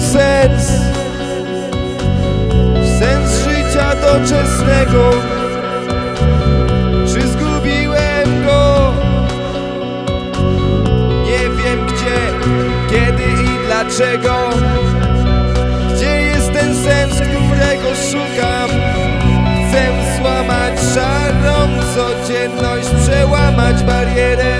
serc Sens życia doczesnego Czy zgubiłem go? Nie wiem gdzie, kiedy i dlaczego Gdzie jest ten sens, którego szukam? Chcę złamać szarą codzienność Przełamać barierę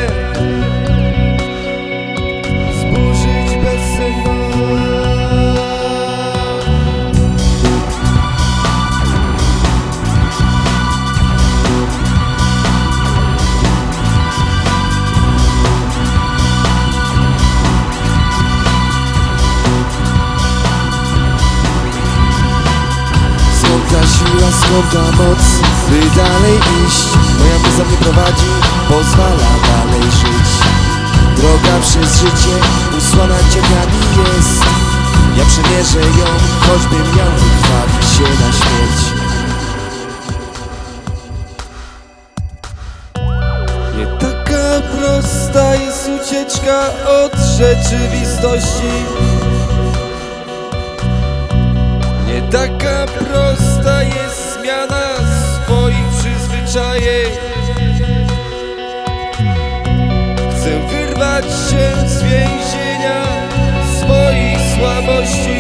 ta moc, by dalej iść Moja muza mnie prowadzi, pozwala dalej żyć. Droga przez życie, usłana cieniami jest. Ja przemierzę ją, choćbym miał wykrwawić się na śmierć. Nie taka prosta jest ucieczka od rzeczywistości taka prosta jest zmiana swoich przyzwyczajeń. Chcę wyrwać się z więzienia swoich słabości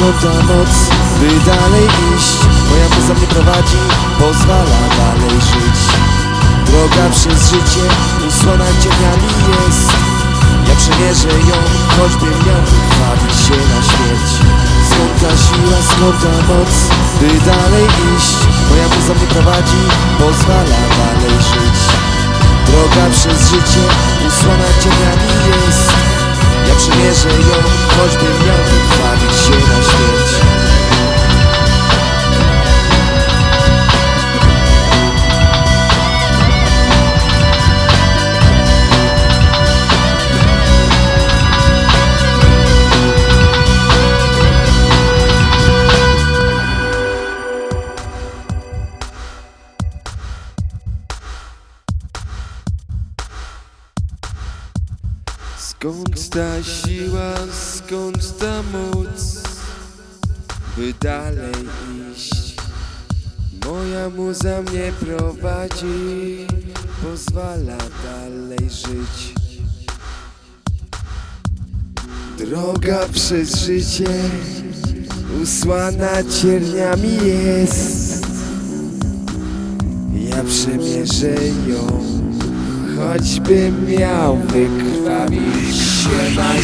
ta moc, by dalej iść Moja muza mnie prowadzi, pozwala dalej żyć. Droga przez życie, usłana cieniami jest. Ja przemierzę ją, choćbym miał wykrwawić się na śmierć Skąd ta siła, skąd ta moc, by dalej iść Moja muza mnie prowadzi, pozwala dalej żyć. Droga przez życie, usłana cieniami przemierzę ją, choćbym miał wykrwawić się na śmierć Skąd ta siła, skąd ta moc, by dalej iść? Moja muza mnie prowadzi, pozwala dalej żyć. Droga przez życie, usłana cierniami jest. Ja przemierzę ją, choćbym miał wykrwawić się na